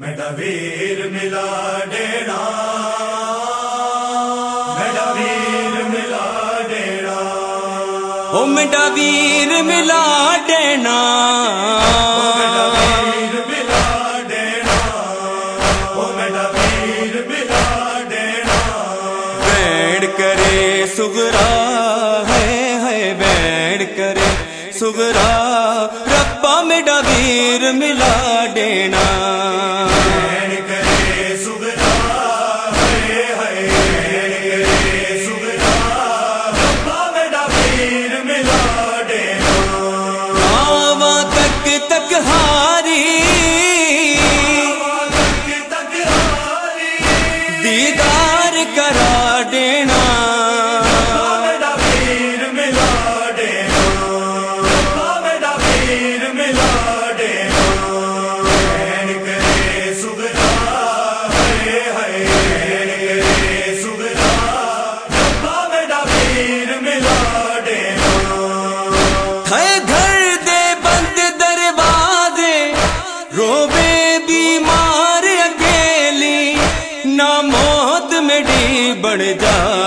میں ڈبیر ملا ڈیرا۔ میرا ڈبیر ملا ڈیرا۔ او میرا ڈبیر ملا ڈینا کرے سگرا ہے ہے بیڑ کرے سگرا۔ ربا میرا ڈبیر ملا ڈینا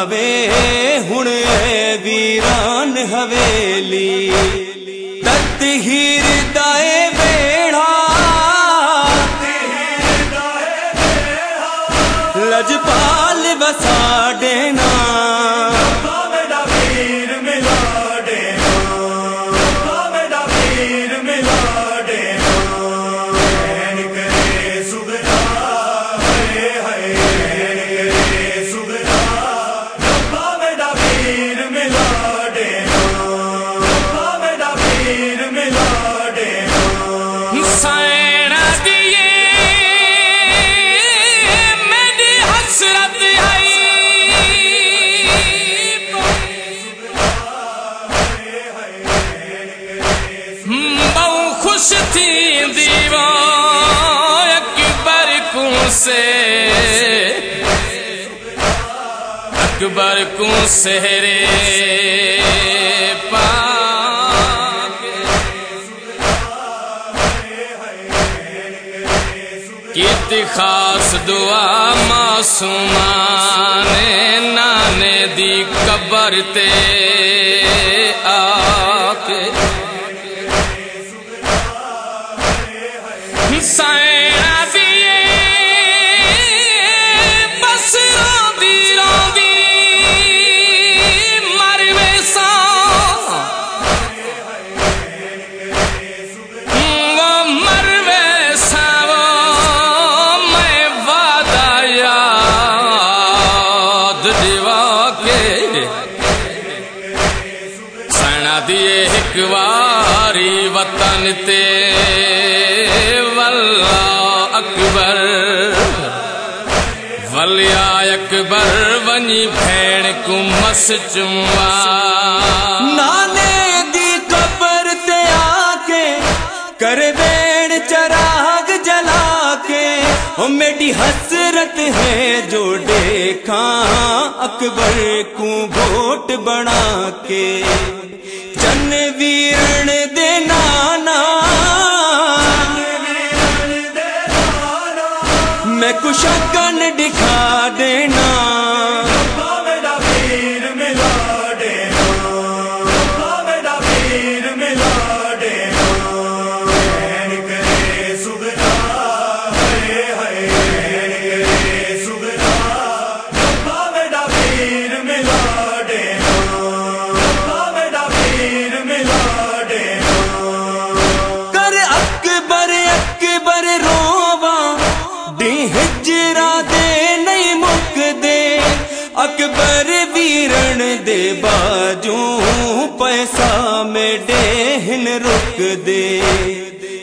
ہوے ہن ویران حویلی تت ہیر سے اکبر کو سہرے پا خاص دعا معصومان نانے دی قبر تے وطن تے واللہ اکبر۔ ولیا اکبر، ونی بھیڑ کو مس نانے دی قبر تے آ کر بین چراغ جلا کے۔ میری حسرت ہے جو دیکھا اکبر کو گھوٹ بنا کے۔ چنویرن دینانا میں کشکن دکھا دینا دے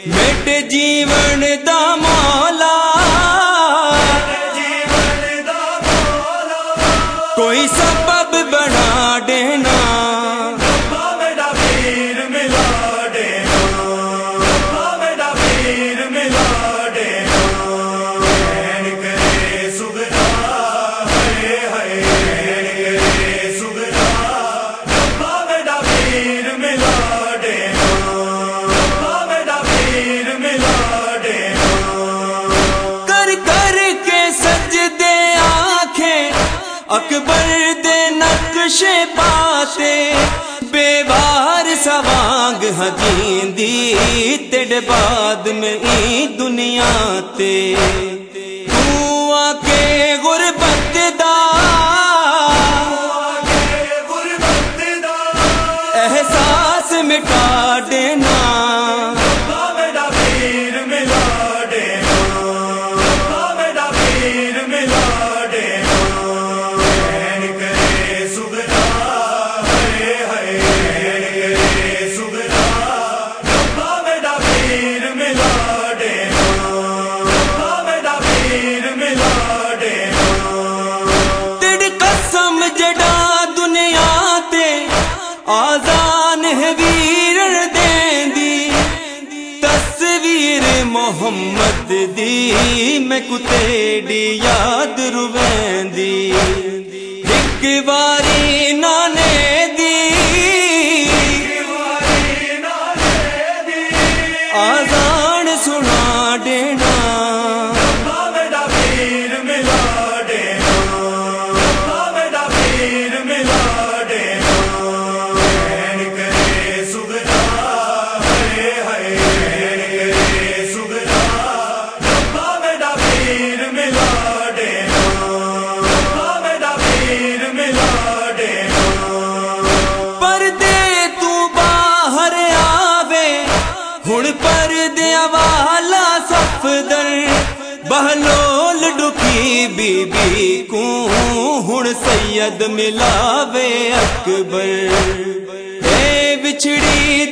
مٹ جیون دا مالا اکبر دے نقش پاتے بے بار سوانگ ہجین دی تیڑ بعد میں ای دنیا تے۔ تو آکے غربت دا غربت دا۔ احساس مٹا دینا۔ آزان ہے ویر دین دی تصویر محمد دی، میں کتےڑی یاد روین دی ایک باری بہلول بی بی کو ہن سید ملاوے اکبر۔ اے بچڑی